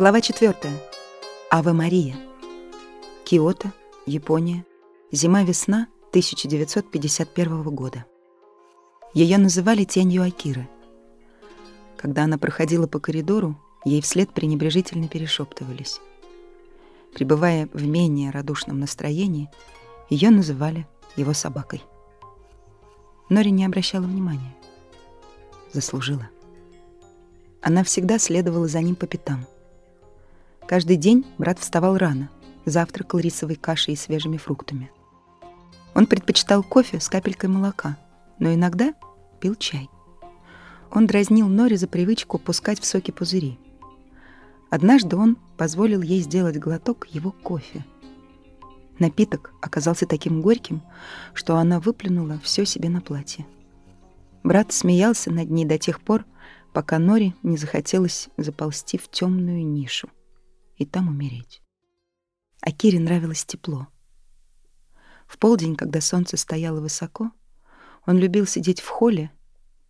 Глава 4. Ава Мария. Киото, Япония. Зима-весна 1951 года. Ее называли тенью Акиры. Когда она проходила по коридору, ей вслед пренебрежительно перешептывались. Пребывая в менее радушном настроении, ее называли его собакой. Нори не обращала внимания. Заслужила. Она всегда следовала за ним по пятам. Каждый день брат вставал рано, завтракал рисовой кашей и свежими фруктами. Он предпочитал кофе с капелькой молока, но иногда пил чай. Он дразнил Нори за привычку пускать в соки пузыри. Однажды он позволил ей сделать глоток его кофе. Напиток оказался таким горьким, что она выплюнула все себе на платье. Брат смеялся над ней до тех пор, пока Нори не захотелось заползти в темную нишу и там умереть. А Кире нравилось тепло. В полдень, когда солнце стояло высоко, он любил сидеть в холле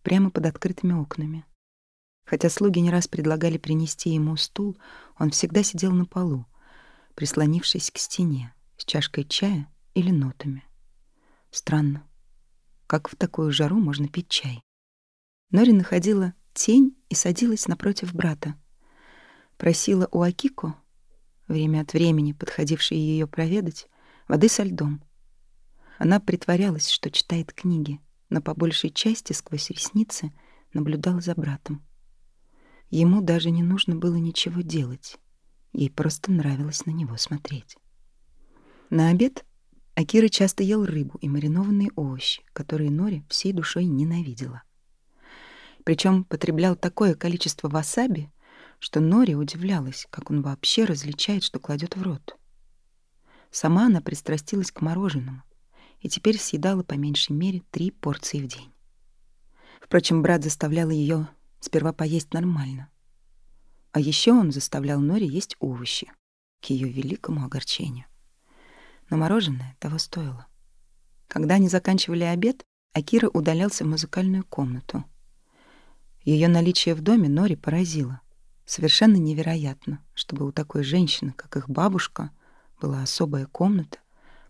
прямо под открытыми окнами. Хотя слуги не раз предлагали принести ему стул, он всегда сидел на полу, прислонившись к стене, с чашкой чая или нотами. Странно, как в такую жару можно пить чай. Нори находила тень и садилась напротив брата. Просила у Акико, время от времени подходившей ее проведать, воды со льдом. Она притворялась, что читает книги, но по большей части сквозь ресницы наблюдала за братом. Ему даже не нужно было ничего делать. Ей просто нравилось на него смотреть. На обед Акира часто ел рыбу и маринованные овощи, которые Нори всей душой ненавидела. Причем потреблял такое количество васаби, что Нори удивлялась, как он вообще различает, что кладет в рот. Сама она пристрастилась к мороженому и теперь съедала по меньшей мере три порции в день. Впрочем, брат заставлял ее сперва поесть нормально. А еще он заставлял Нори есть овощи, к ее великому огорчению. Но мороженое того стоило. Когда они заканчивали обед, Акира удалялся в музыкальную комнату. Ее наличие в доме Нори поразило. Совершенно невероятно, чтобы у такой женщины, как их бабушка, была особая комната,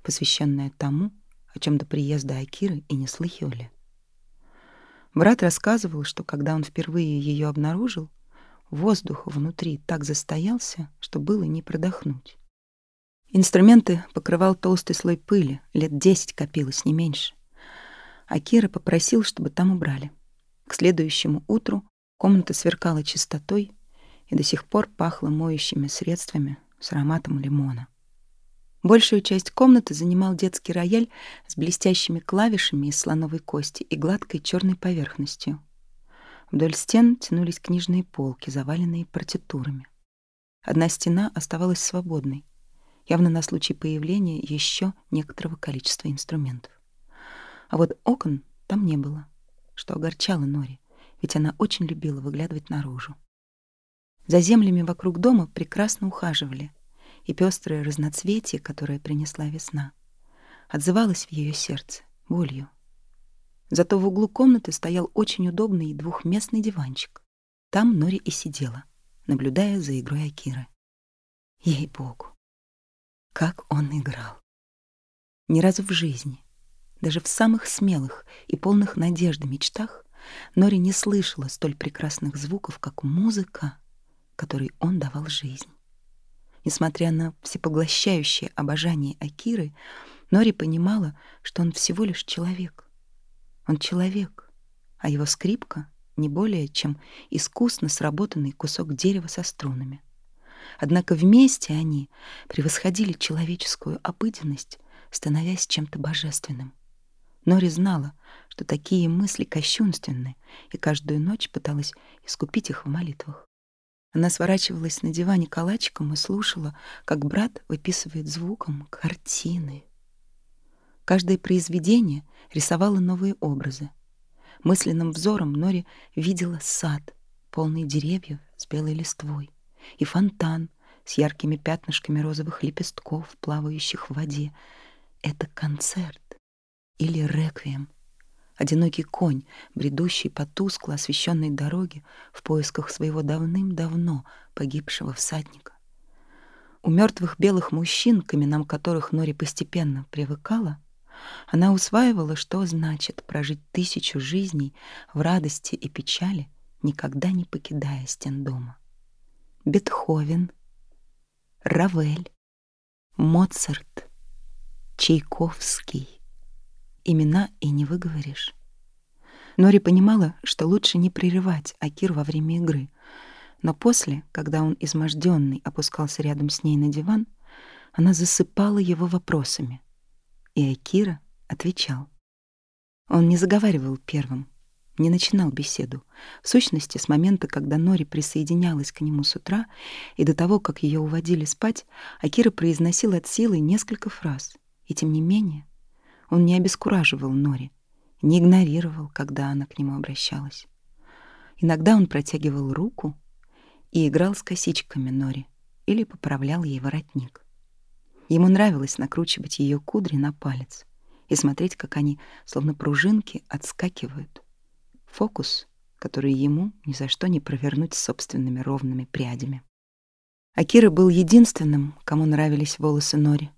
посвященная тому, о чем до приезда Акиры и не слыхивали. Брат рассказывал, что когда он впервые ее обнаружил, воздух внутри так застоялся, что было не продохнуть. Инструменты покрывал толстый слой пыли, лет десять копилось, не меньше. Акира попросил, чтобы там убрали. К следующему утру комната сверкала чистотой, и до сих пор пахло моющими средствами с ароматом лимона. Большую часть комнаты занимал детский рояль с блестящими клавишами из слоновой кости и гладкой черной поверхностью. Вдоль стен тянулись книжные полки, заваленные партитурами. Одна стена оставалась свободной, явно на случай появления еще некоторого количества инструментов. А вот окон там не было, что огорчало Нори, ведь она очень любила выглядывать наружу. За землями вокруг дома прекрасно ухаживали, и пестрое разноцветие, которое принесла весна, отзывалось в ее сердце болью. Зато в углу комнаты стоял очень удобный двухместный диванчик. Там Нори и сидела, наблюдая за игрой Акиры. Ей-богу, как он играл! Ни разу в жизни, даже в самых смелых и полных надежды мечтах, Нори не слышала столь прекрасных звуков, как музыка который он давал жизнь. Несмотря на всепоглощающее обожание Акиры, Нори понимала, что он всего лишь человек. Он человек, а его скрипка не более чем искусно сработанный кусок дерева со струнами. Однако вместе они превосходили человеческую обыденность, становясь чем-то божественным. Нори знала, что такие мысли кощунственны, и каждую ночь пыталась искупить их в молитвах. Она сворачивалась на диване калачиком и слушала, как брат выписывает звуком картины. Каждое произведение рисовало новые образы. Мысленным взором Нори видела сад, полный деревьев с белой листвой, и фонтан с яркими пятнышками розовых лепестков, плавающих в воде. Это концерт или реквием, одинокий конь, бредущий по тускло освещенной дороге в поисках своего давным-давно погибшего всадника. У мертвых белых мужчин, к именам которых Нори постепенно привыкала, она усваивала, что значит прожить тысячу жизней в радости и печали, никогда не покидая стен дома. Бетховен, Равель, Моцарт, Чайковский. Имена и не выговоришь. Нори понимала, что лучше не прерывать Акир во время игры, но после, когда он изможденный опускался рядом с ней на диван, она засыпала его вопросами, и Акира отвечал. Он не заговаривал первым, не начинал беседу. В сущности, с момента, когда Нори присоединялась к нему с утра и до того, как ее уводили спать, Акира произносил от силы несколько фраз. И тем не менее, он не обескураживал Нори, не игнорировал, когда она к нему обращалась. Иногда он протягивал руку и играл с косичками Нори или поправлял ей воротник. Ему нравилось накручивать ее кудри на палец и смотреть, как они, словно пружинки, отскакивают. Фокус, который ему ни за что не провернуть собственными ровными прядями. Акира был единственным, кому нравились волосы Нори.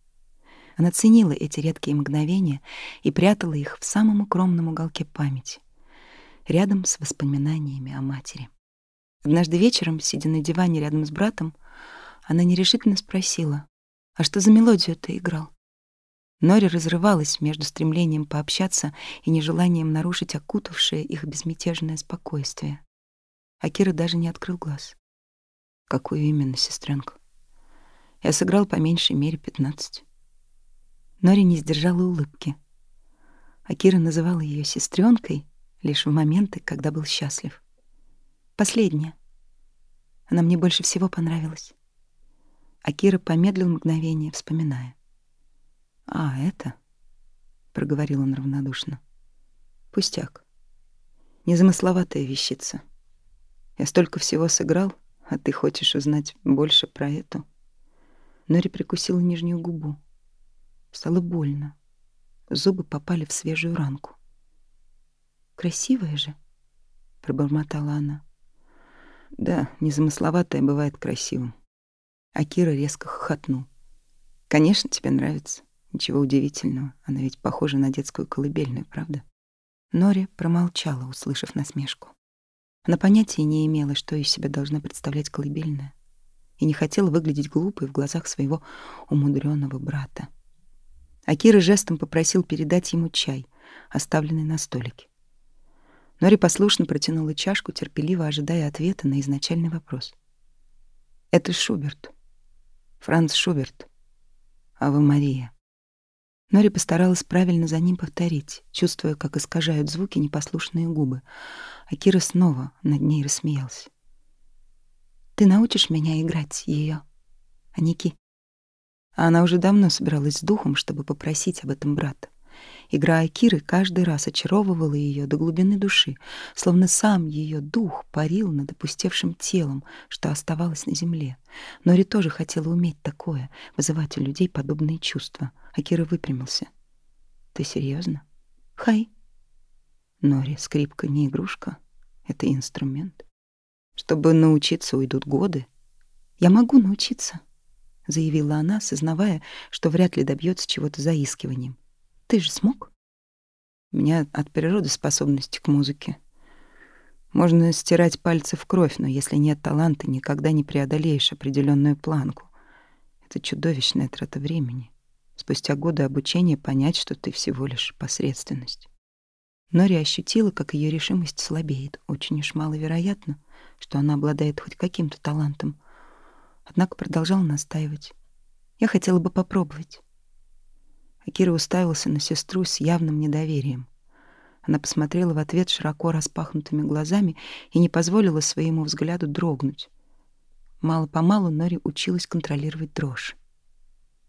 Она ценила эти редкие мгновения и прятала их в самом укромном уголке памяти, рядом с воспоминаниями о матери. Однажды вечером, сидя на диване рядом с братом, она нерешительно спросила, «А что за мелодию ты играл?» Нори разрывалась между стремлением пообщаться и нежеланием нарушить окутавшее их безмятежное спокойствие. Акира даже не открыл глаз. «Какую именно, сестренку?» «Я сыграл по меньшей мере пятнадцать». Нори не сдержала улыбки. Акира называла ее сестренкой лишь в моменты, когда был счастлив. Последняя. Она мне больше всего понравилась. Акира помедлил мгновение, вспоминая. «А, это?» — проговорил он равнодушно. «Пустяк. Незамысловатая вещица. Я столько всего сыграл, а ты хочешь узнать больше про эту?» Нори прикусила нижнюю губу. Стало больно. Зубы попали в свежую ранку. «Красивая же», — пробормотала она. «Да, незамысловатое бывает красивым». Акира резко хохотнул. «Конечно, тебе нравится. Ничего удивительного. Она ведь похожа на детскую колыбельную, правда?» Нори промолчала, услышав насмешку. Она понятия не имела, что из себя должна представлять колыбельная, и не хотела выглядеть глупой в глазах своего умудренного брата. Акира жестом попросил передать ему чай, оставленный на столике. Нори послушно протянула чашку, терпеливо ожидая ответа на изначальный вопрос. «Это Шуберт. Франц Шуберт. Ава Мария». Нори постаралась правильно за ним повторить, чувствуя, как искажают звуки непослушные губы. Акира снова над ней рассмеялся. «Ты научишь меня играть ее, Аники?» А она уже давно собиралась с духом, чтобы попросить об этом брата. Игра Акиры каждый раз очаровывала ее до глубины души, словно сам ее дух парил над опустевшим телом, что оставалось на земле. Нори тоже хотела уметь такое, вызывать у людей подобные чувства. Акира выпрямился. «Ты серьезно? Хай!» Нори, скрипка не игрушка, это инструмент. Чтобы научиться, уйдут годы. Я могу научиться, — заявила она, сознавая, что вряд ли добьется чего-то заискиванием. «Ты же смог?» «У меня от природы способности к музыке. Можно стирать пальцы в кровь, но если нет таланта, никогда не преодолеешь определенную планку. Это чудовищная трата времени. Спустя годы обучения понять, что ты всего лишь посредственность». Нори ощутила, как ее решимость слабеет. Очень уж маловероятно, что она обладает хоть каким-то талантом — однако продолжал настаивать. Я хотела бы попробовать. Акира уставился на сестру с явным недоверием. Она посмотрела в ответ широко распахнутыми глазами и не позволила своему взгляду дрогнуть. Мало-помалу Нори училась контролировать дрожь.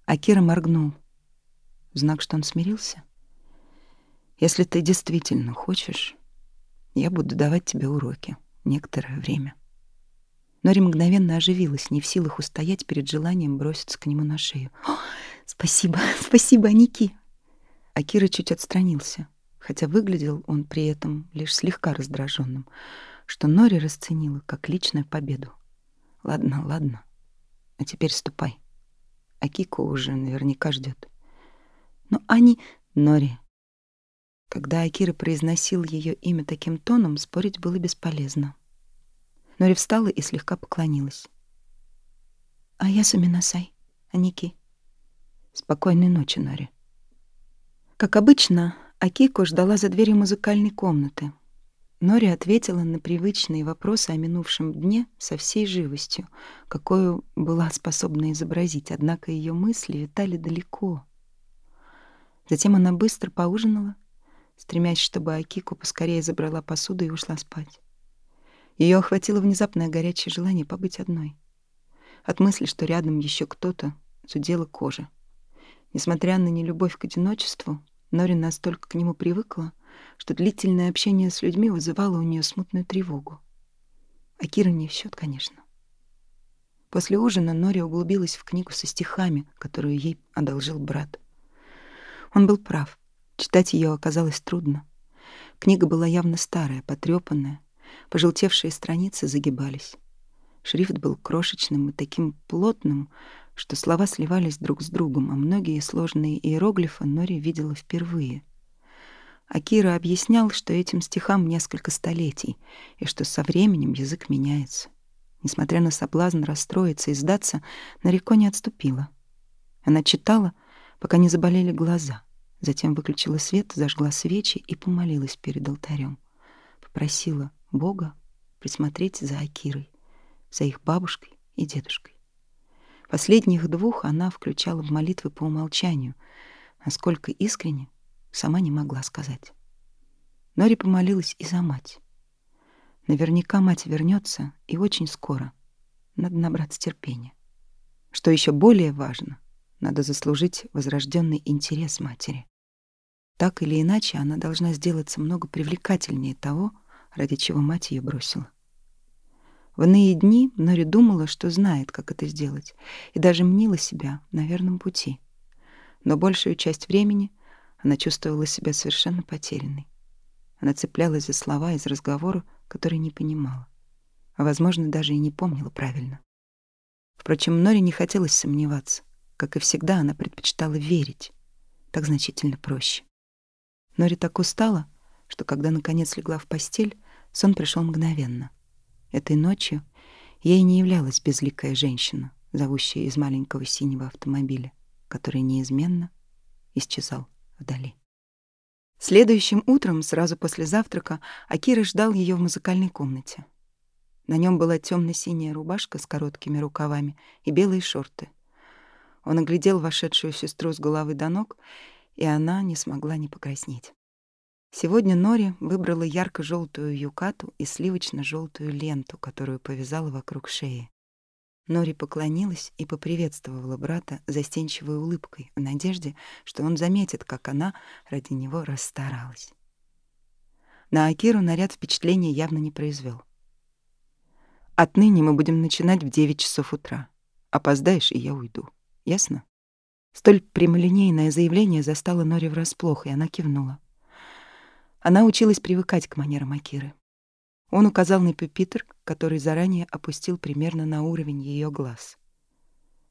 Акира моргнул. Знак, что он смирился. «Если ты действительно хочешь, я буду давать тебе уроки некоторое время». Нори мгновенно оживилась, не в силах устоять перед желанием броситься к нему на шею. «О, спасибо, спасибо, Ники!» Акира чуть отстранился. хотя выглядел он при этом лишь слегка раздраженным, что Нори расценила как личную победу. «Ладно, ладно. А теперь ступай. Акико уже наверняка ждет. Но они... Нори... Когда Акира произносил ее имя таким тоном, спорить было бесполезно. Нори встала и слегка поклонилась. «А я Суминасай, Аники. Спокойной ночи, Нори». Как обычно, Акико ждала за дверью музыкальной комнаты. Нори ответила на привычные вопросы о минувшем дне со всей живостью, какую была способна изобразить, однако ее мысли витали далеко. Затем она быстро поужинала, стремясь, чтобы Акико поскорее забрала посуду и ушла спать. Ее охватило внезапное горячее желание побыть одной. От мысли, что рядом еще кто-то, зудела кожа. Несмотря на нелюбовь к одиночеству, Нори настолько к нему привыкла, что длительное общение с людьми вызывало у нее смутную тревогу. А Кира не в счет, конечно. После ужина Нори углубилась в книгу со стихами, которую ей одолжил брат. Он был прав. Читать ее оказалось трудно. Книга была явно старая, потрепанная, пожелтевшие страницы загибались. Шрифт был крошечным и таким плотным, что слова сливались друг с другом, а многие сложные иероглифы Нори видела впервые. Акира объяснял, что этим стихам несколько столетий, и что со временем язык меняется. Несмотря на соблазн расстроиться и сдаться, Нарико не отступила. Она читала, пока не заболели глаза, затем выключила свет, зажгла свечи и помолилась перед алтарем. Попросила Бога присмотреть за Акирой, за их бабушкой и дедушкой. Последних двух она включала в молитвы по умолчанию, а сколько искренне, сама не могла сказать. Нори помолилась и за мать. Наверняка мать вернется, и очень скоро. Надо набраться терпения. Что еще более важно, надо заслужить возрожденный интерес матери. Так или иначе, она должна сделаться много привлекательнее того, ради чего мать ее бросила. В иные дни Нори думала, что знает, как это сделать, и даже мнила себя на верном пути. Но большую часть времени она чувствовала себя совершенно потерянной. Она цеплялась за слова из разговора, который не понимала, а, возможно, даже и не помнила правильно. Впрочем, Нори не хотелось сомневаться. Как и всегда, она предпочитала верить. Так значительно проще. Нори так устала, что когда наконец легла в постель, сон пришел мгновенно — Этой ночью ей не являлась безликая женщина, зовущая из маленького синего автомобиля, который неизменно исчезал вдали. Следующим утром, сразу после завтрака, Акира ждал ее в музыкальной комнате. На нем была темно-синяя рубашка с короткими рукавами и белые шорты. Он оглядел вошедшую сестру с головы до ног, и она не смогла не покраснеть. Сегодня Нори выбрала ярко-желтую юкату и сливочно-желтую ленту, которую повязала вокруг шеи. Нори поклонилась и поприветствовала брата застенчивой улыбкой в надежде, что он заметит, как она ради него расстаралась. На Акиру наряд впечатления явно не произвел. «Отныне мы будем начинать в девять часов утра. Опоздаешь, и я уйду. Ясно?» Столь прямолинейное заявление застало Нори врасплох, и она кивнула. Она училась привыкать к манерам Акиры. Он указал на пюпитр, который заранее опустил примерно на уровень ее глаз.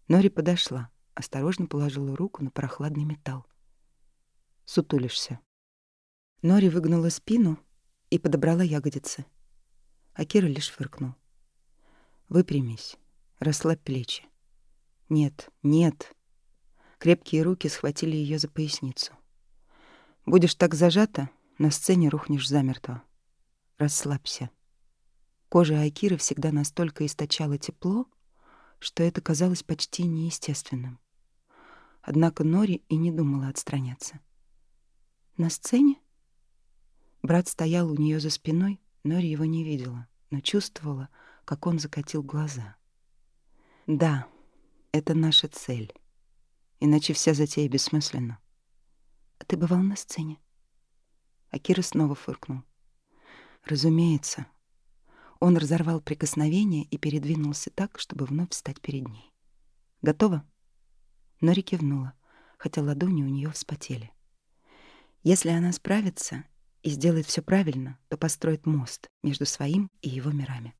Нори подошла, осторожно положила руку на прохладный металл. Сутулишься. Нори выгнула спину и подобрала ягодицы. Акира лишь фыркнул. Выпрямись, расслабь плечи. Нет, нет. Крепкие руки схватили ее за поясницу. Будешь так зажата, на сцене рухнешь замертво. Расслабься. Кожа Акиры всегда настолько источала тепло, что это казалось почти неестественным. Однако Нори и не думала отстраняться. На сцене? Брат стоял у нее за спиной, Нори его не видела, но чувствовала, как он закатил глаза. Да, это наша цель. Иначе вся затея бессмысленна. А ты бывал на сцене? А Кира снова фыркнул. Разумеется. Он разорвал прикосновение и передвинулся так, чтобы вновь встать перед ней. Готова? Нори кивнула, хотя ладони у нее вспотели. Если она справится и сделает все правильно, то построит мост между своим и его мирами.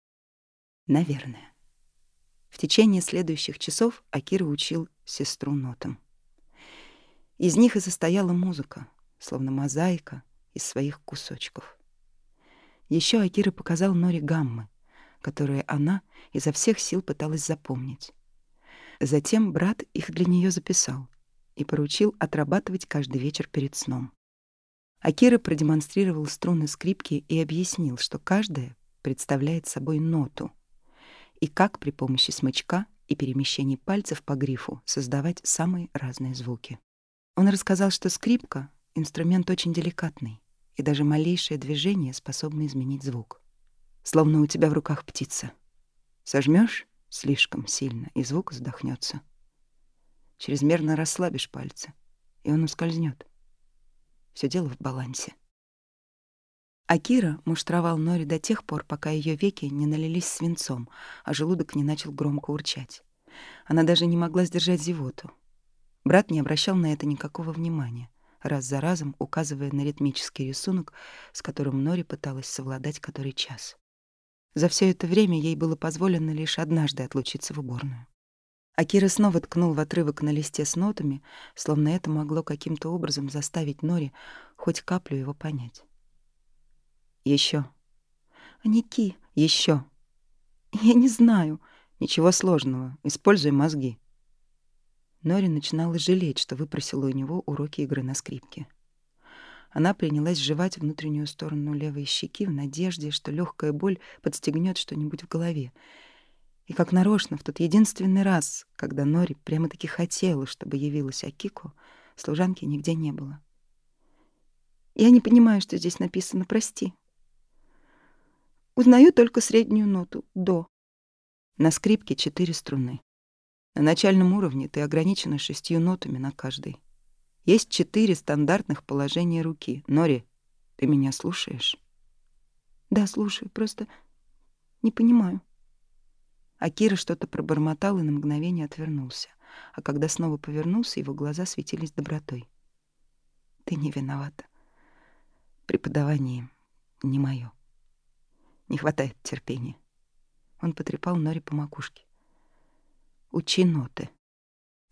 Наверное. В течение следующих часов Акира учил сестру нотам. Из них и состояла музыка, словно мозаика из своих кусочков. Еще Акира показал Нори гаммы, которые она изо всех сил пыталась запомнить. Затем брат их для нее записал и поручил отрабатывать каждый вечер перед сном. Акира продемонстрировал струны скрипки и объяснил, что каждая представляет собой ноту, и как при помощи смычка и перемещений пальцев по грифу создавать самые разные звуки. Он рассказал, что скрипка — инструмент очень деликатный, и даже малейшее движение способно изменить звук. Словно у тебя в руках птица. Сожмешь слишком сильно, и звук задохнется. Чрезмерно расслабишь пальцы, и он ускользнет. Все дело в балансе. Акира муштровал Нори до тех пор, пока ее веки не налились свинцом, а желудок не начал громко урчать. Она даже не могла сдержать зевоту. Брат не обращал на это никакого внимания, раз за разом указывая на ритмический рисунок, с которым Нори пыталась совладать который час. За все это время ей было позволено лишь однажды отлучиться в уборную. Акира снова ткнул в отрывок на листе с нотами, словно это могло каким-то образом заставить Нори хоть каплю его понять. Еще. Ники, еще. Я не знаю. Ничего сложного. Используй мозги. Нори начинала жалеть, что выпросила у него уроки игры на скрипке. Она принялась жевать внутреннюю сторону левой щеки в надежде, что легкая боль подстегнет что-нибудь в голове, и как нарочно, в тот единственный раз, когда Нори прямо-таки хотела, чтобы явилась Акико, служанки нигде не было. «Я не понимаю, что здесь написано, прости. Узнаю только среднюю ноту — до». На скрипке четыре струны. На начальном уровне ты ограничена шестью нотами на каждой. Есть четыре стандартных положения руки. Нори, ты меня слушаешь? Да, слушаю, просто не понимаю. А Кира что-то пробормотал и на мгновение отвернулся. А когда снова повернулся, его глаза светились добротой. «Ты не виновата. Преподавание не мое. Не хватает терпения». Он потрепал Нори по макушке. «Учи ноты.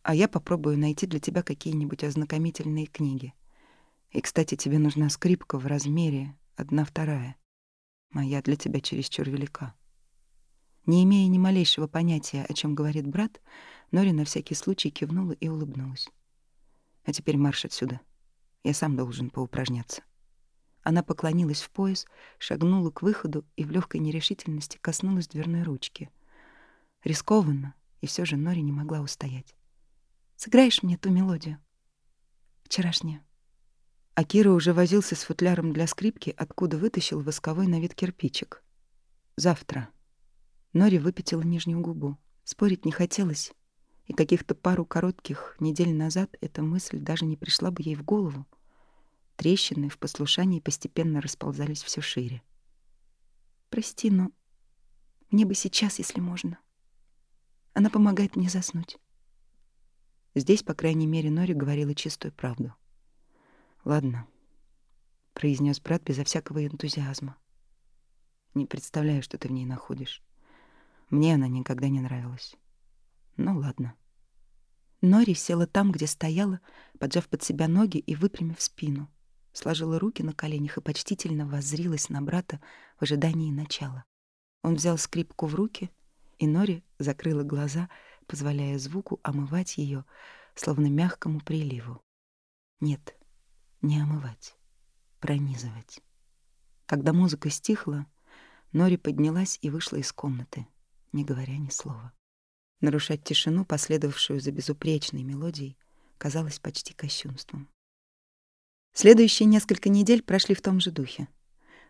А я попробую найти для тебя какие-нибудь ознакомительные книги. И, кстати, тебе нужна скрипка в размере одна-вторая. Моя для тебя чересчур велика». Не имея ни малейшего понятия, о чем говорит брат, Нори на всякий случай кивнула и улыбнулась. «А теперь марш отсюда. Я сам должен поупражняться». Она поклонилась в пояс, шагнула к выходу и в легкой нерешительности коснулась дверной ручки. Рискованно, и все же Нори не могла устоять. «Сыграешь мне ту мелодию?» «Вчерашнюю». Акира уже возился с футляром для скрипки, откуда вытащил восковой на вид кирпичик. «Завтра». Нори выпятила нижнюю губу. Спорить не хотелось, и каких-то пару коротких недель назад эта мысль даже не пришла бы ей в голову. Трещины в послушании постепенно расползались все шире. «Прости, но мне бы сейчас, если можно. Она помогает мне заснуть». Здесь, по крайней мере, Нори говорила чистую правду. «Ладно», — произнес брат безо всякого энтузиазма. «Не представляю, что ты в ней находишь. Мне она никогда не нравилась. Ну ладно. Нори села там, где стояла, поджав под себя ноги и выпрямив спину. Сложила руки на коленях и почтительно воззрилась на брата в ожидании начала. Он взял скрипку в руки, и Нори закрыла глаза, позволяя звуку омывать ее, словно мягкому приливу. Нет, не омывать, пронизывать. Когда музыка стихла, Нори поднялась и вышла из комнаты не говоря ни слова. Нарушать тишину, последовавшую за безупречной мелодией, казалось почти кощунством. Следующие несколько недель прошли в том же духе.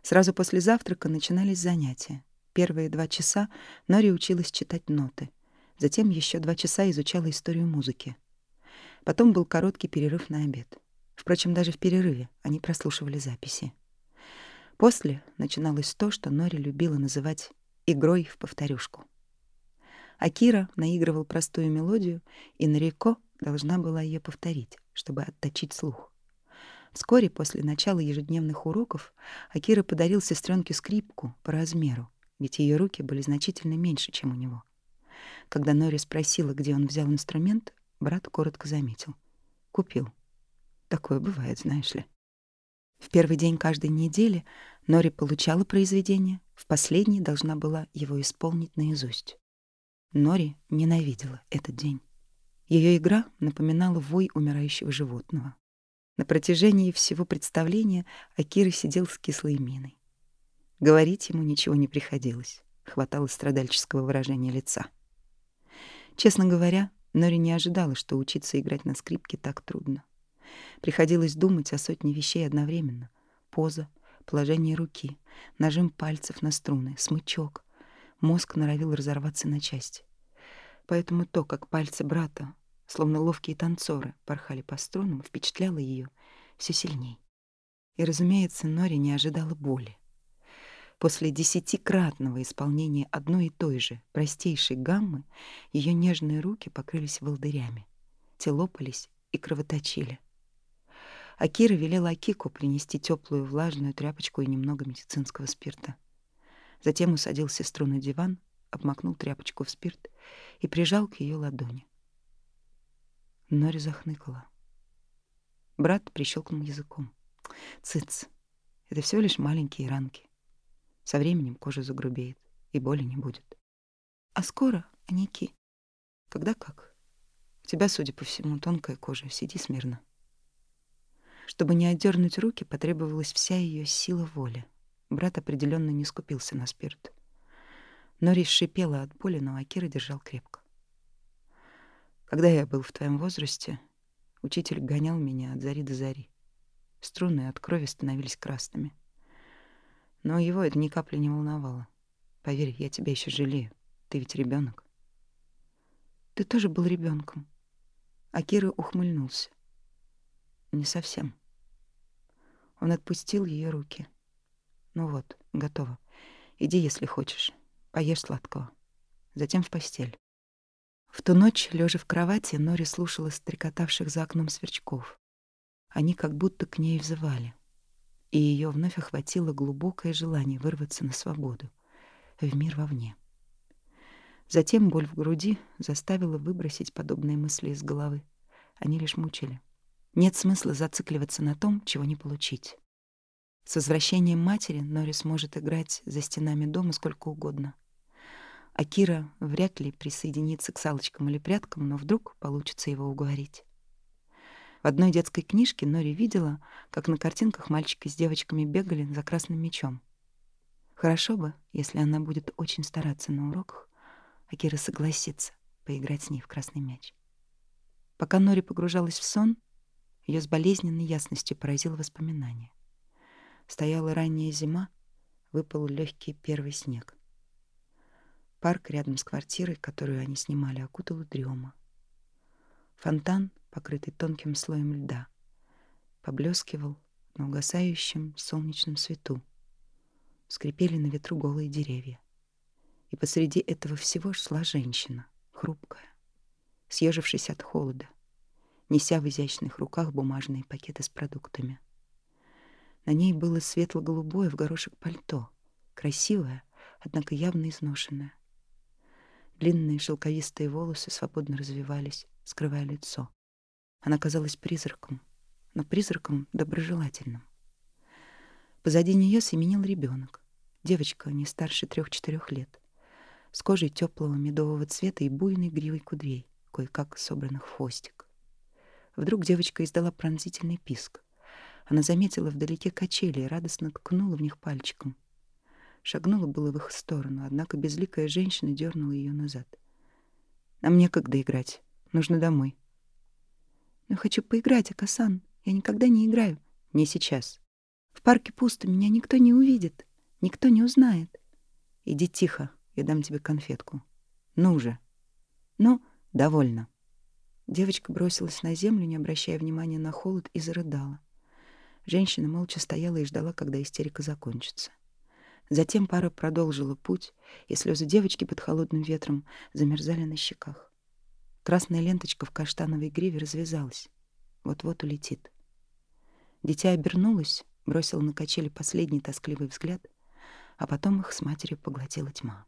Сразу после завтрака начинались занятия. Первые два часа Нори училась читать ноты. Затем еще два часа изучала историю музыки. Потом был короткий перерыв на обед. Впрочем, даже в перерыве они прослушивали записи. После начиналось то, что Нори любила называть игрой в повторюшку. Акира наигрывал простую мелодию, и Нарико должна была ее повторить, чтобы отточить слух. Вскоре после начала ежедневных уроков Акира подарил сестренке скрипку по размеру, ведь ее руки были значительно меньше, чем у него. Когда Нори спросила, где он взял инструмент, брат коротко заметил. «Купил». Такое бывает, знаешь ли. В первый день каждой недели Нори получала произведение, в последний должна была его исполнить наизусть. Нори ненавидела этот день. Ее игра напоминала вой умирающего животного. На протяжении всего представления Акира сидел с кислой миной. Говорить ему ничего не приходилось. Хватало страдальческого выражения лица. Честно говоря, Нори не ожидала, что учиться играть на скрипке так трудно. Приходилось думать о сотне вещей одновременно. Поза, положение руки, нажим пальцев на струны, смычок. Мозг норовил разорваться на части. Поэтому то, как пальцы брата, словно ловкие танцоры, порхали по струнам, впечатляло ее все сильней. И, разумеется, Нори не ожидала боли. После десятикратного исполнения одной и той же простейшей гаммы ее нежные руки покрылись волдырями, те лопались и кровоточили. Акира велела Акику принести теплую влажную тряпочку и немного медицинского спирта. Затем усадил сестру на диван, обмакнул тряпочку в спирт и прижал к ее ладони. Нори захныкала. Брат прищелкнул языком. «Цыц, это всего лишь маленькие ранки. Со временем кожа загрубеет, и боли не будет. А скоро, Аники? Когда как? У тебя, судя по всему, тонкая кожа. Сиди смирно. Чтобы не отдернуть руки, потребовалась вся ее сила воли. Брат определенно не скупился на спирт. Норис шипела от боли, но Акира держал крепко. Когда я был в твоем возрасте, учитель гонял меня от зари до зари. Струны от крови становились красными. Но его это ни капли не волновало. Поверь, я тебя еще жалею. Ты ведь ребенок. Ты тоже был ребенком. Акира ухмыльнулся. Не совсем. Он отпустил ее руки. Ну вот, готово. Иди, если хочешь. Поешь сладкого. Затем в постель. В ту ночь, лежа в кровати, Нори слушала стрекотавших за окном сверчков. Они как будто к ней взывали и ее вновь охватило глубокое желание вырваться на свободу, в мир вовне. Затем боль в груди заставила выбросить подобные мысли из головы. Они лишь мучили. Нет смысла зацикливаться на том, чего не получить. С возвращением матери Нори сможет играть за стенами дома сколько угодно. А Кира вряд ли присоединится к салочкам или пряткам, но вдруг получится его уговорить. В одной детской книжке Нори видела, как на картинках мальчики с девочками бегали за красным мячом. Хорошо бы, если она будет очень стараться на уроках, а Кира согласится поиграть с ней в красный мяч. Пока Нори погружалась в сон, ее с болезненной ясностью поразило воспоминание. Стояла ранняя зима, выпал легкий первый снег. Парк рядом с квартирой, которую они снимали, окутала дрема. Фонтан покрытый тонким слоем льда, поблескивал на угасающем солнечном свету. Скрипели на ветру голые деревья. И посреди этого всего шла женщина, хрупкая, съежившись от холода, неся в изящных руках бумажные пакеты с продуктами. На ней было светло-голубое в горошек пальто, красивое, однако явно изношенное. Длинные шелковистые волосы свободно развивались, скрывая лицо. Она казалась призраком, но призраком доброжелательным. Позади нее семенил ребенок, девочка не старше трех-четырех лет, с кожей теплого медового цвета и буйной гривой кудрей, кое-как собранных в хвостик. Вдруг девочка издала пронзительный писк. Она заметила вдалеке качели и радостно ткнула в них пальчиком. Шагнула было в их сторону, однако безликая женщина дернула ее назад. «Нам некогда играть. Нужно домой», но хочу поиграть, Акасан. Я никогда не играю. Не сейчас. В парке пусто, меня никто не увидит. Никто не узнает. Иди тихо, я дам тебе конфетку. Ну же. Ну, довольно. Девочка бросилась на землю, не обращая внимания на холод, и зарыдала. Женщина молча стояла и ждала, когда истерика закончится. Затем пара продолжила путь, и слезы девочки под холодным ветром замерзали на щеках. Красная ленточка в каштановой гриве развязалась. Вот-вот улетит. Дитя обернулось, бросило на качели последний тоскливый взгляд, а потом их с матерью поглотила тьма.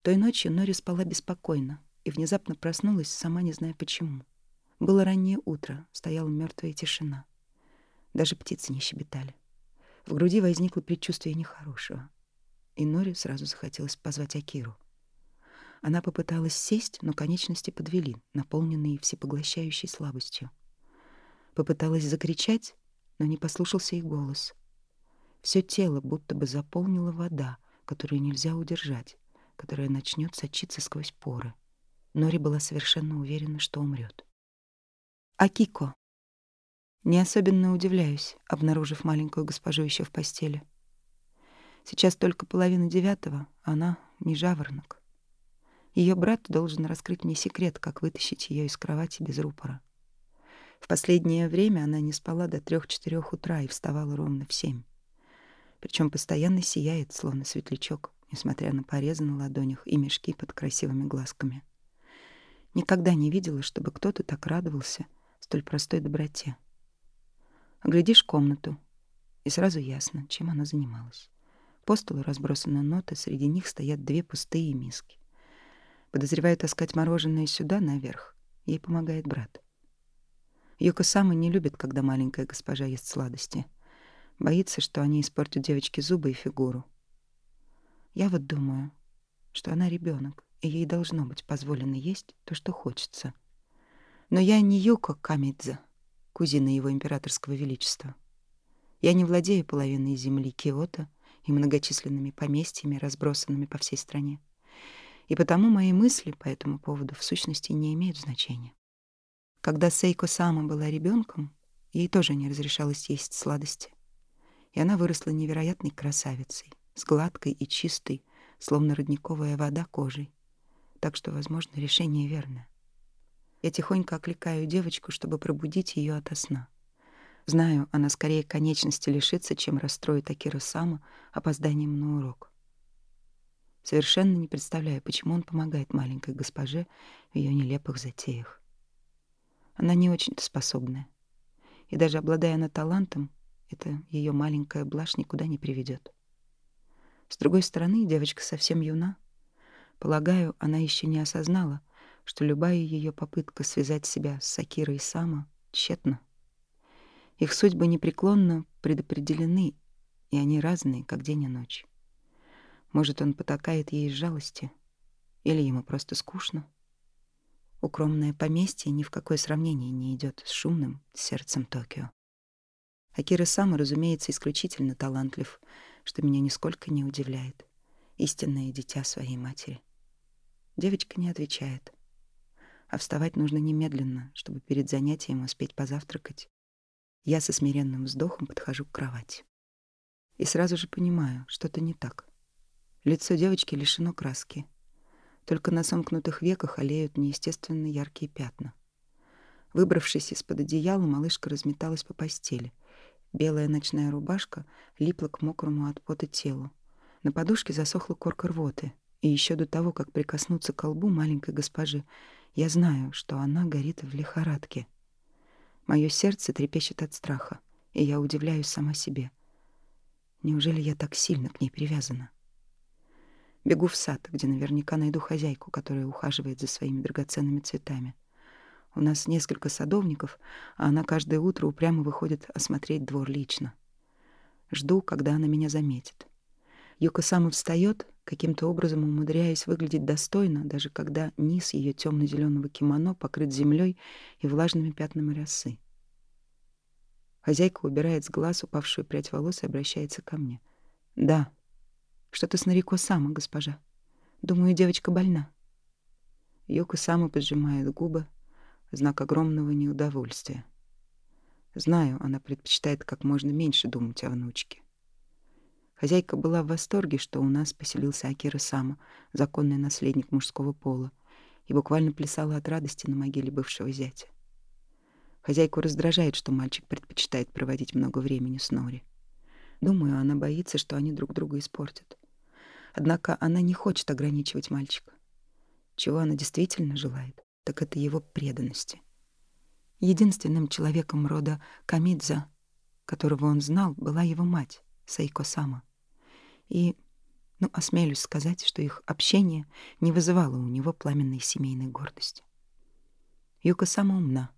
Той ночью Нори спала беспокойно и внезапно проснулась, сама не зная почему. Было раннее утро, стояла мертвая тишина. Даже птицы не щебетали. В груди возникло предчувствие нехорошего. И Нори сразу захотелось позвать Акиру. Она попыталась сесть, но конечности подвели, наполненные всепоглощающей слабостью. Попыталась закричать, но не послушался и голос. Все тело будто бы заполнила вода, которую нельзя удержать, которая начнет сочиться сквозь поры. Нори была совершенно уверена, что умрет. «Акико!» Не особенно удивляюсь, обнаружив маленькую госпожу еще в постели. Сейчас только половина девятого, а она не жаворонок. Ее брат должен раскрыть мне секрет, как вытащить ее из кровати без рупора. В последнее время она не спала до трех-четырех утра и вставала ровно в семь. Причем постоянно сияет, словно светлячок, несмотря на порезы на ладонях и мешки под красивыми глазками. Никогда не видела, чтобы кто-то так радовался столь простой доброте. Глядишь комнату, и сразу ясно, чем она занималась. По столу разбросаны ноты, среди них стоят две пустые миски. Подозреваю таскать мороженое сюда, наверх. Ей помогает брат. Юка сама не любит, когда маленькая госпожа ест сладости. Боится, что они испортят девочке зубы и фигуру. Я вот думаю, что она ребенок, и ей должно быть позволено есть то, что хочется. Но я не Юка Камидзе — кузина его императорского величества. Я не владею половиной земли Киото и многочисленными поместьями, разбросанными по всей стране. И потому мои мысли по этому поводу в сущности не имеют значения. Когда Сейко сама была ребенком, ей тоже не разрешалось есть сладости. И она выросла невероятной красавицей, с гладкой и чистой, словно родниковая вода кожей. Так что, возможно, решение верное. Я тихонько окликаю девочку, чтобы пробудить ее ото сна. Знаю, она скорее конечности лишится, чем расстроит Акира Сама опозданием на урок. Совершенно не представляю, почему он помогает маленькой госпоже в ее нелепых затеях. Она не очень-то способная. И даже обладая она талантом, эта ее маленькая блажь никуда не приведет. С другой стороны, девочка совсем юна. Полагаю, она еще не осознала — что любая ее попытка связать себя с Сакирой Сама тщетна. Их судьбы непреклонно предопределены, и они разные, как день и ночь. Может, он потакает ей из жалости, или ему просто скучно. Укромное поместье ни в какое сравнение не идет с шумным сердцем Токио. Акира Сама, разумеется, исключительно талантлив, что меня нисколько не удивляет. Истинное дитя своей матери. Девочка не отвечает а вставать нужно немедленно, чтобы перед занятием успеть позавтракать. Я со смиренным вздохом подхожу к кровати. И сразу же понимаю, что-то не так. Лицо девочки лишено краски. Только на сомкнутых веках олеют неестественно яркие пятна. Выбравшись из-под одеяла, малышка разметалась по постели. Белая ночная рубашка липла к мокрому от пота телу. На подушке засохла корка рвоты. И еще до того, как прикоснуться к колбу маленькой госпожи, я знаю, что она горит в лихорадке. Мое сердце трепещет от страха, и я удивляюсь сама себе. Неужели я так сильно к ней привязана? Бегу в сад, где наверняка найду хозяйку, которая ухаживает за своими драгоценными цветами. У нас несколько садовников, а она каждое утро упрямо выходит осмотреть двор лично. Жду, когда она меня заметит. Юка сама встает, каким-то образом умудряясь выглядеть достойно, даже когда низ ее темно-зеленого кимоно покрыт землей и влажными пятнами росы. Хозяйка убирает с глаз упавшую прядь волос и обращается ко мне. «Да, что-то с Нарико сама, госпожа. Думаю, девочка больна». Юка сама поджимает губы, знак огромного неудовольствия. Знаю, она предпочитает как можно меньше думать о внучке. Хозяйка была в восторге, что у нас поселился Акира Сама, законный наследник мужского пола, и буквально плясала от радости на могиле бывшего зятя. Хозяйку раздражает, что мальчик предпочитает проводить много времени с Нори. Думаю, она боится, что они друг друга испортят. Однако она не хочет ограничивать мальчика. Чего она действительно желает, так это его преданности. Единственным человеком рода Камидза которого он знал, была его мать, Сайко Сама. И, ну, осмелюсь сказать, что их общение не вызывало у него пламенной семейной гордости. Юка Сама умна.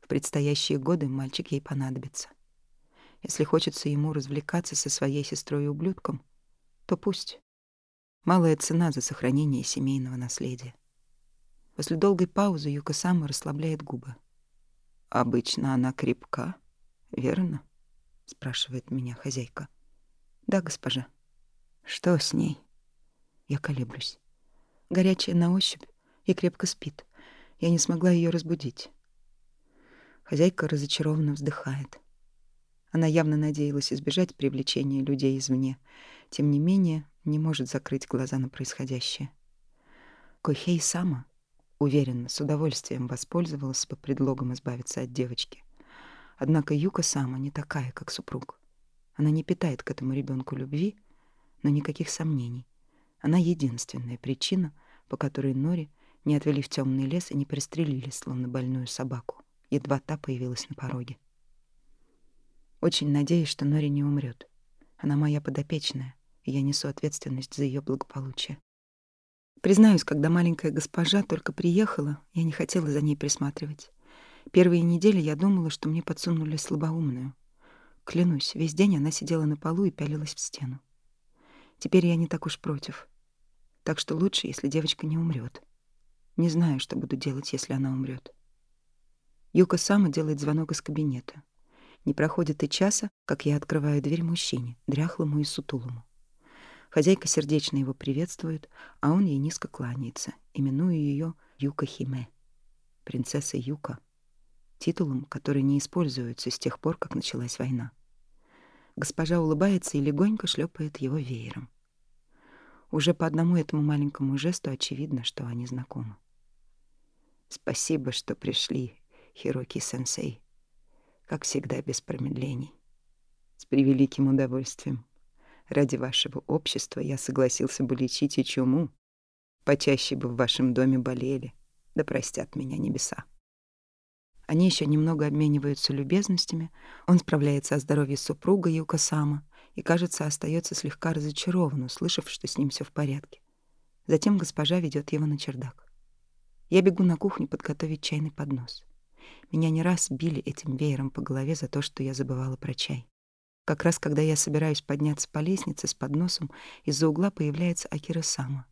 В предстоящие годы мальчик ей понадобится. Если хочется ему развлекаться со своей сестрой ублюдком, то пусть. Малая цена за сохранение семейного наследия. После долгой паузы Юка Сама расслабляет губы. «Обычно она крепка, верно?» — спрашивает меня хозяйка. «Да, госпожа». «Что с ней?» Я колеблюсь. Горячая на ощупь и крепко спит. Я не смогла ее разбудить. Хозяйка разочарованно вздыхает. Она явно надеялась избежать привлечения людей извне. Тем не менее, не может закрыть глаза на происходящее. Кохей Сама, уверенно, с удовольствием воспользовалась бы предлогом избавиться от девочки. Однако Юка Сама не такая, как супруг. Она не питает к этому ребенку любви, но никаких сомнений. Она единственная причина, по которой Нори не отвели в темный лес и не пристрелили, словно больную собаку, едва та появилась на пороге. Очень надеюсь, что Нори не умрет. Она моя подопечная, я несу ответственность за ее благополучие. Признаюсь, когда маленькая госпожа только приехала, я не хотела за ней присматривать. Первые недели я думала, что мне подсунули слабоумную. Клянусь, весь день она сидела на полу и пялилась в стену. Теперь я не так уж против. Так что лучше, если девочка не умрет. Не знаю, что буду делать, если она умрет. Юка сама делает звонок из кабинета. Не проходит и часа, как я открываю дверь мужчине, дряхлому и сутулому. Хозяйка сердечно его приветствует, а он ей низко кланяется, именуя ее Юка Химе, принцесса Юка, титулом, который не используется с тех пор, как началась война. Госпожа улыбается и легонько шлепает его веером. Уже по одному этому маленькому жесту очевидно, что они знакомы. «Спасибо, что пришли, Хироки-сенсей», как всегда, без промедлений. С превеликим удовольствием. Ради вашего общества я согласился бы лечить и чуму. Почаще бы в вашем доме болели. Да простят меня небеса. Они еще немного обмениваются любезностями. Он справляется о здоровье супруга Юка Сама и, кажется, остается слегка разочарован, услышав, что с ним все в порядке. Затем госпожа ведет его на чердак. Я бегу на кухню подготовить чайный поднос. Меня не раз били этим веером по голове за то, что я забывала про чай. Как раз когда я собираюсь подняться по лестнице с подносом, из-за угла появляется Акира Сама.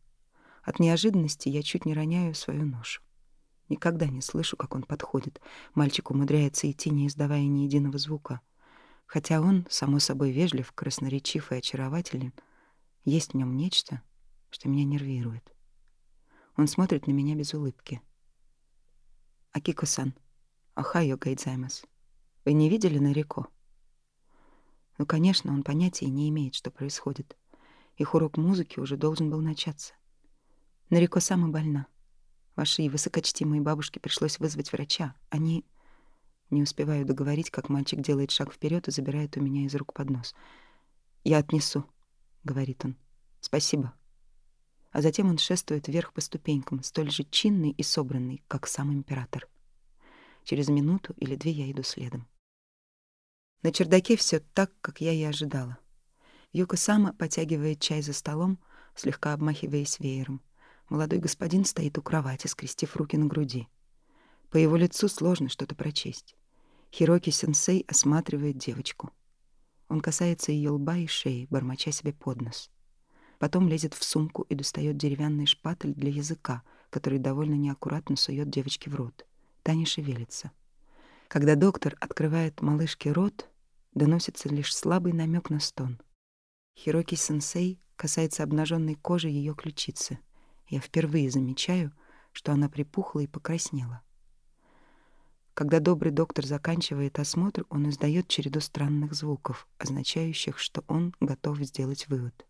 От неожиданности я чуть не роняю свою ношу. Никогда не слышу, как он подходит. Мальчик умудряется идти, не издавая ни единого звука. Хотя он, само собой, вежлив, красноречив и очарователен, есть в нем нечто, что меня нервирует. Он смотрит на меня без улыбки. «Акико-сан», Ахайо Гайдзаймас. Вы не видели Нарико? Ну, конечно, он понятия не имеет, что происходит. Их урок музыки уже должен был начаться. Нарико сама больна. Вашей высокочтимой бабушке пришлось вызвать врача. Они... Не успеваю договорить, как мальчик делает шаг вперед и забирает у меня из рук поднос. «Я отнесу», — говорит он. «Спасибо». А затем он шествует вверх по ступенькам, столь же чинный и собранный, как сам император. Через минуту или две я иду следом. На чердаке все так, как я и ожидала. Юка сама потягивает чай за столом, слегка обмахиваясь веером. Молодой господин стоит у кровати, скрестив руки на груди. По его лицу сложно что-то прочесть. Хироки-сенсей осматривает девочку. Он касается ее лба и шеи, бормоча себе под нос. Потом лезет в сумку и достает деревянный шпатель для языка, который довольно неаккуратно сует девочке в рот. Та не шевелится. Когда доктор открывает малышке рот, доносится лишь слабый намек на стон. Хироки-сенсей касается обнаженной кожи ее ключицы. Я впервые замечаю, что она припухла и покраснела. Когда добрый доктор заканчивает осмотр, он издает череду странных звуков, означающих, что он готов сделать вывод.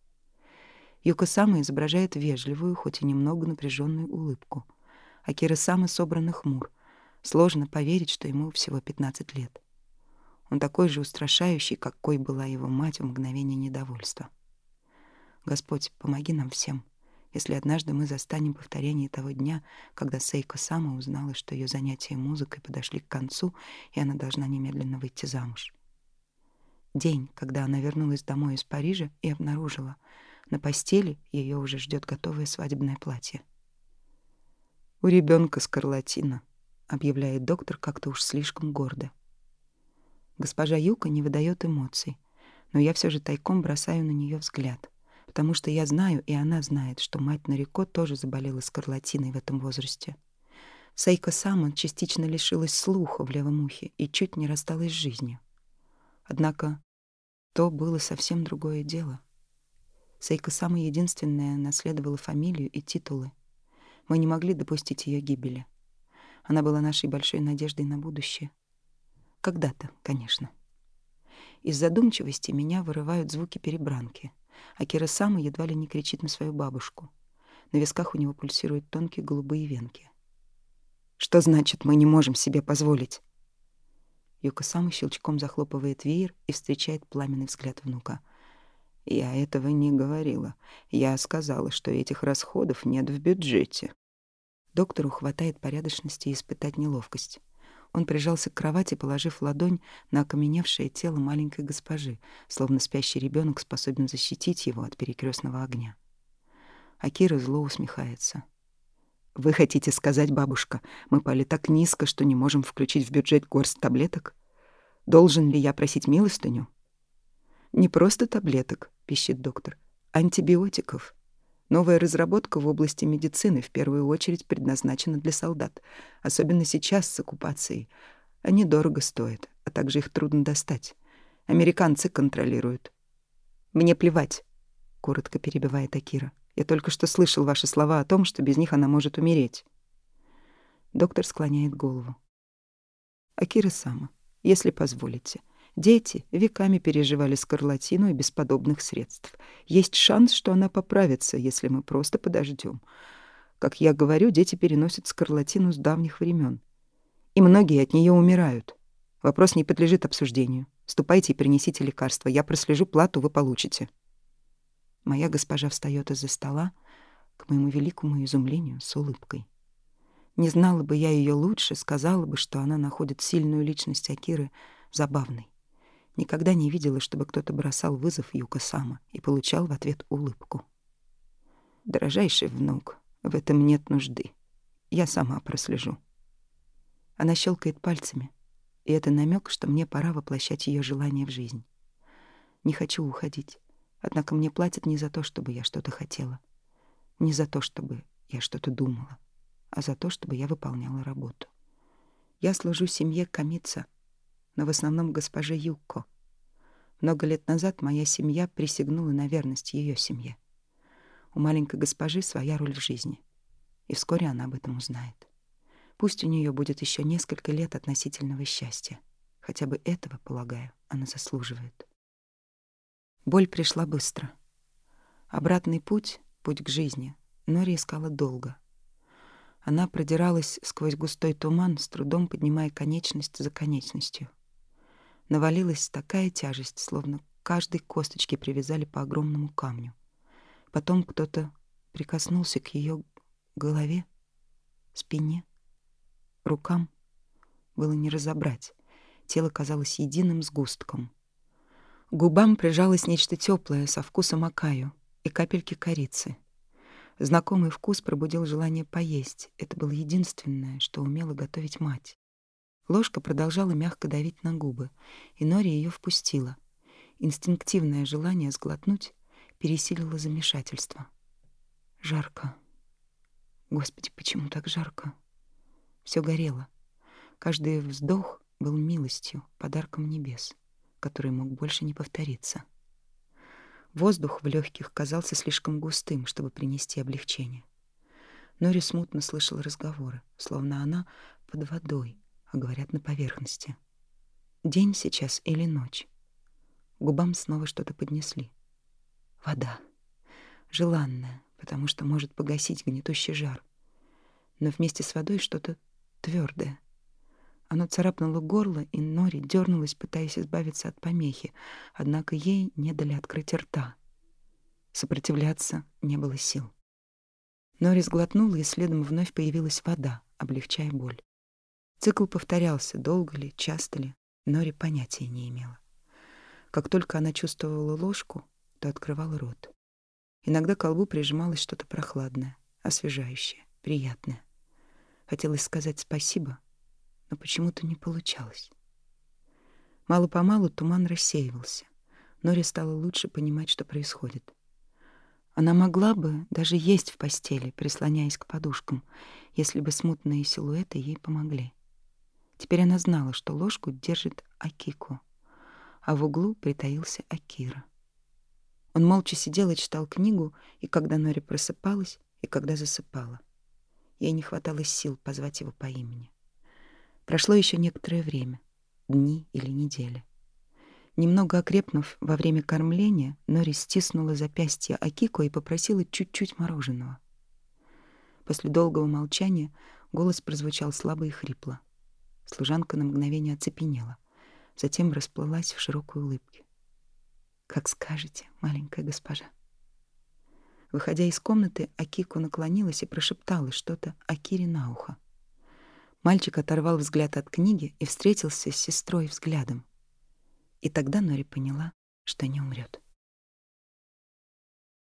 Юка Сама изображает вежливую, хоть и немного напряженную улыбку. Акира Сама собран хмур, Сложно поверить, что ему всего 15 лет. Он такой же устрашающий, какой была его мать в мгновение недовольства. Господь, помоги нам всем, если однажды мы застанем повторение того дня, когда Сейко сама узнала, что ее занятия музыкой подошли к концу, и она должна немедленно выйти замуж. День, когда она вернулась домой из Парижа и обнаружила, на постели ее уже ждет готовое свадебное платье. «У ребенка скарлатина», — объявляет доктор как-то уж слишком гордо. Госпожа Юка не выдает эмоций, но я все же тайком бросаю на нее взгляд, потому что я знаю, и она знает, что мать Нарико тоже заболела скарлатиной в этом возрасте. Сайка сама частично лишилась слуха в левом ухе и чуть не рассталась с жизнью. Однако то было совсем другое дело. Сейка самая единственная наследовала фамилию и титулы. Мы не могли допустить ее гибели. Она была нашей большой надеждой на будущее. Когда-то, конечно. Из задумчивости меня вырывают звуки перебранки, а Кира сама едва ли не кричит на свою бабушку. На висках у него пульсируют тонкие голубые венки. «Что значит, мы не можем себе позволить?» Юка сам щелчком захлопывает веер и встречает пламенный взгляд внука. «Я этого не говорила. Я сказала, что этих расходов нет в бюджете». Доктору хватает порядочности испытать неловкость. Он прижался к кровати, положив ладонь на окаменевшее тело маленькой госпожи, словно спящий ребенок способен защитить его от перекрестного огня. Акира зло усмехается. Вы хотите сказать, бабушка, мы пали так низко, что не можем включить в бюджет горсть таблеток? Должен ли я просить милостыню? Не просто таблеток, пищит доктор, антибиотиков. Новая разработка в области медицины в первую очередь предназначена для солдат, особенно сейчас с оккупацией. Они дорого стоят, а также их трудно достать. Американцы контролируют. Мне плевать, коротко перебивает Акира. Я только что слышал ваши слова о том, что без них она может умереть. Доктор склоняет голову. Акира Сама, если позволите, дети веками переживали скарлатину и без подобных средств. Есть шанс, что она поправится, если мы просто подождем. Как я говорю, дети переносят скарлатину с давних времен, и многие от нее умирают. Вопрос не подлежит обсуждению. Ступайте и принесите лекарства. Я прослежу плату, вы получите. Моя госпожа встает из-за стола, к моему великому изумлению, с улыбкой. Не знала бы я ее лучше, сказала бы, что она находит сильную личность Акиры забавной. Никогда не видела, чтобы кто-то бросал вызов Юка Сама и получал в ответ улыбку. «Дорожайший внук, в этом нет нужды. Я сама прослежу». Она щелкает пальцами, и это намек, что мне пора воплощать ее желание в жизнь. Не хочу уходить. Однако мне платят не за то, чтобы я что-то хотела, не за то, чтобы я что-то думала, а за то, чтобы я выполняла работу. Я служу семье Камица, но в основном госпоже Юкко. Много лет назад моя семья присягнула на верность ее семье. У маленькой госпожи своя роль в жизни, и вскоре она об этом узнает. Пусть у нее будет еще несколько лет относительного счастья. Хотя бы этого, полагаю, она заслуживает. Боль пришла быстро. Обратный путь, путь к жизни, Нори искала долго. Она продиралась сквозь густой туман, с трудом поднимая конечность за конечностью. Навалилась такая тяжесть, словно каждой косточке привязали по огромному камню. Потом кто-то прикоснулся к ее голове, спине, рукам. Было не разобрать. Тело казалось единым сгустком — губам прижалось нечто теплое со вкусом акаю и капельки корицы. Знакомый вкус пробудил желание поесть. Это было единственное, что умела готовить мать. Ложка продолжала мягко давить на губы, и Нори ее впустила. Инстинктивное желание сглотнуть пересилило замешательство. Жарко. Господи, почему так жарко? Все горело. Каждый вздох был милостью, подарком небес который мог больше не повториться. Воздух в легких казался слишком густым, чтобы принести облегчение. Нори смутно слышала разговоры, словно она под водой, а говорят на поверхности. День сейчас или ночь? Губам снова что-то поднесли. Вода. Желанная, потому что может погасить гнетущий жар. Но вместе с водой что-то твердое, оно царапнуло горло, и Нори дернулась, пытаясь избавиться от помехи, однако ей не дали открыть рта. Сопротивляться не было сил. Нори сглотнула, и следом вновь появилась вода, облегчая боль. Цикл повторялся, долго ли, часто ли, Нори понятия не имела. Как только она чувствовала ложку, то открывала рот. Иногда к колбу прижималось что-то прохладное, освежающее, приятное. Хотелось сказать спасибо, но почему-то не получалось. Мало-помалу туман рассеивался. Нори стала лучше понимать, что происходит. Она могла бы даже есть в постели, прислоняясь к подушкам, если бы смутные силуэты ей помогли. Теперь она знала, что ложку держит Акико, а в углу притаился Акира. Он молча сидел и читал книгу, и когда Нори просыпалась, и когда засыпала. Ей не хватало сил позвать его по имени. Прошло еще некоторое время, дни или недели. Немного окрепнув во время кормления, Нори стиснула запястье Акико и попросила чуть-чуть мороженого. После долгого молчания голос прозвучал слабо и хрипло. Служанка на мгновение оцепенела, затем расплылась в широкой улыбке. «Как скажете, маленькая госпожа». Выходя из комнаты, Акико наклонилась и прошептала что-то Акире на ухо. Мальчик оторвал взгляд от книги и встретился с сестрой взглядом. И тогда Нори поняла, что не умрет.